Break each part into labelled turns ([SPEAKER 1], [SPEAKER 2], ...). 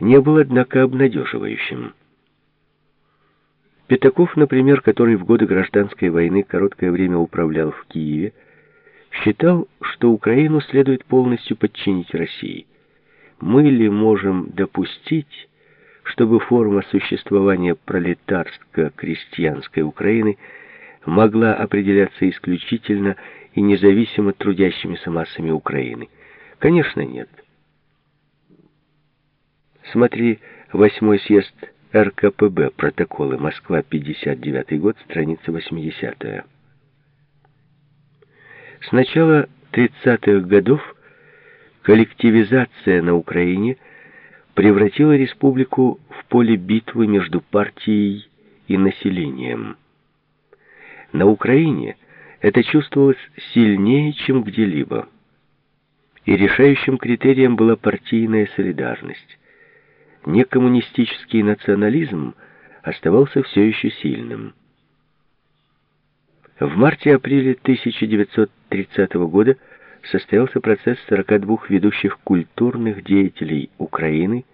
[SPEAKER 1] не был, однако, обнадеживающим. Пятаков, например, который в годы гражданской войны короткое время управлял в Киеве, считал, что Украину следует полностью подчинить России. Мы ли можем допустить, чтобы форма существования пролетарско-крестьянской Украины могла определяться исключительно и независимо трудящимися массами Украины? Конечно, нет. Смотри, восьмой съезд РКПБ, протоколы, Москва, 59 год, страница 80 -я. С начала 30-х годов коллективизация на Украине превратила республику в поле битвы между партией и населением. На Украине это чувствовалось сильнее, чем где-либо. И решающим критерием была партийная солидарность. Некоммунистический национализм оставался все еще сильным. В марте-апреле 1930 года состоялся процесс 42 ведущих культурных деятелей Украины,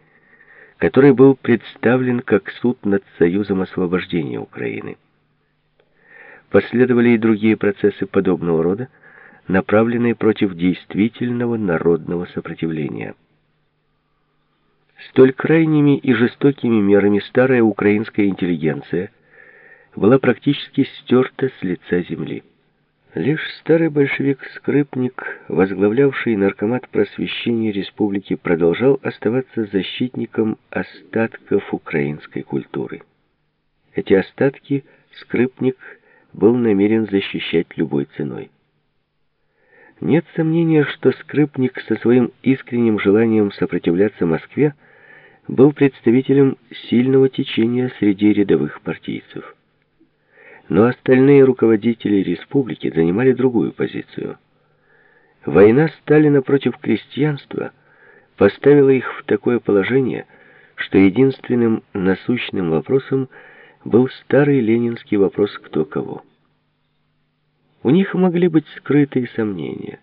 [SPEAKER 1] который был представлен как суд над Союзом освобождения Украины. Последовали и другие процессы подобного рода, направленные против действительного народного сопротивления. Столь крайними и жестокими мерами старая украинская интеллигенция была практически стерта с лица земли. Лишь старый большевик-скрипник, возглавлявший наркомат просвещения республики, продолжал оставаться защитником остатков украинской культуры. Эти остатки скрипник был намерен защищать любой ценой. Нет сомнения, что скрипник со своим искренним желанием сопротивляться Москве был представителем сильного течения среди рядовых партийцев. Но остальные руководители республики занимали другую позицию. Война Сталина против крестьянства поставила их в такое положение, что единственным насущным вопросом был старый ленинский вопрос «кто кого?». У них могли быть скрытые сомнения.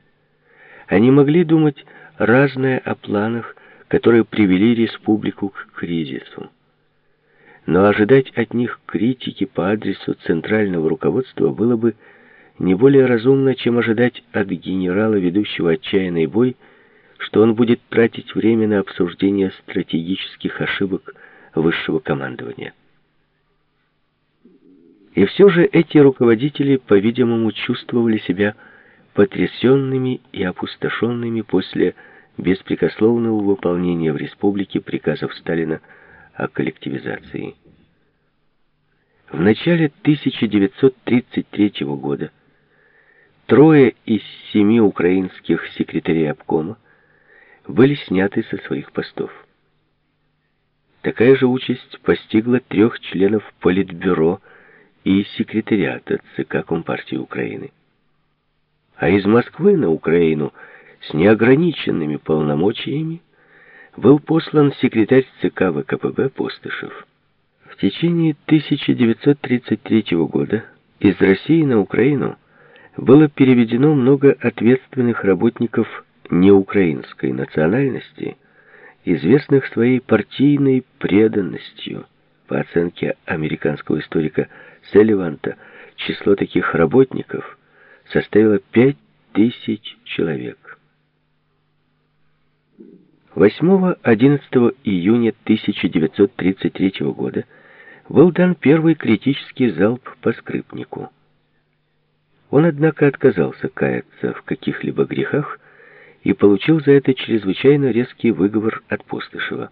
[SPEAKER 1] Они могли думать разное о планах, которые привели республику к кризису но ожидать от них критики по адресу центрального руководства было бы не более разумно, чем ожидать от генерала, ведущего отчаянный бой, что он будет тратить время на обсуждение стратегических ошибок высшего командования. И все же эти руководители, по-видимому, чувствовали себя потрясенными и опустошенными после беспрекословного выполнения в республике приказов Сталина о коллективизации. В начале 1933 года трое из семи украинских секретарей обкома были сняты со своих постов. Такая же участь постигла трех членов Политбюро и секретариата ЦК Компартии Украины. А из Москвы на Украину с неограниченными полномочиями был послан секретарь ЦК ВКПБ Постышев. В течение 1933 года из России на Украину было переведено много ответственных работников неукраинской национальности, известных своей партийной преданностью. По оценке американского историка Селливанта, число таких работников составило 5000 человек. 8-11 июня 1933 года был дан первый критический залп по скрипнику. Он, однако, отказался каяться в каких-либо грехах и получил за это чрезвычайно резкий выговор от Постышева.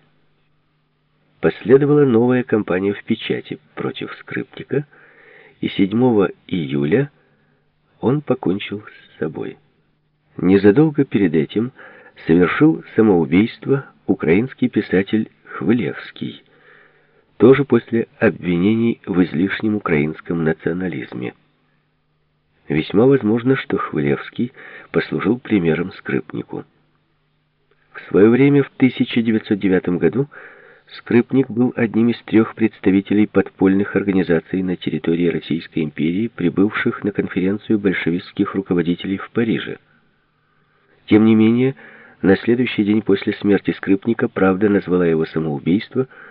[SPEAKER 1] Последовала новая кампания в печати против скрипника, и 7 июля он покончил с собой. Незадолго перед этим совершил самоубийство украинский писатель Хвылевский, тоже после обвинений в излишнем украинском национализме. Весьма возможно, что Хвылевский послужил примером скрипнику. В свое время, в 1909 году, Скрипник был одним из трех представителей подпольных организаций на территории Российской империи, прибывших на конференцию большевистских руководителей в Париже. Тем не менее, На следующий день после смерти Скрипника правда назвала его самоубийство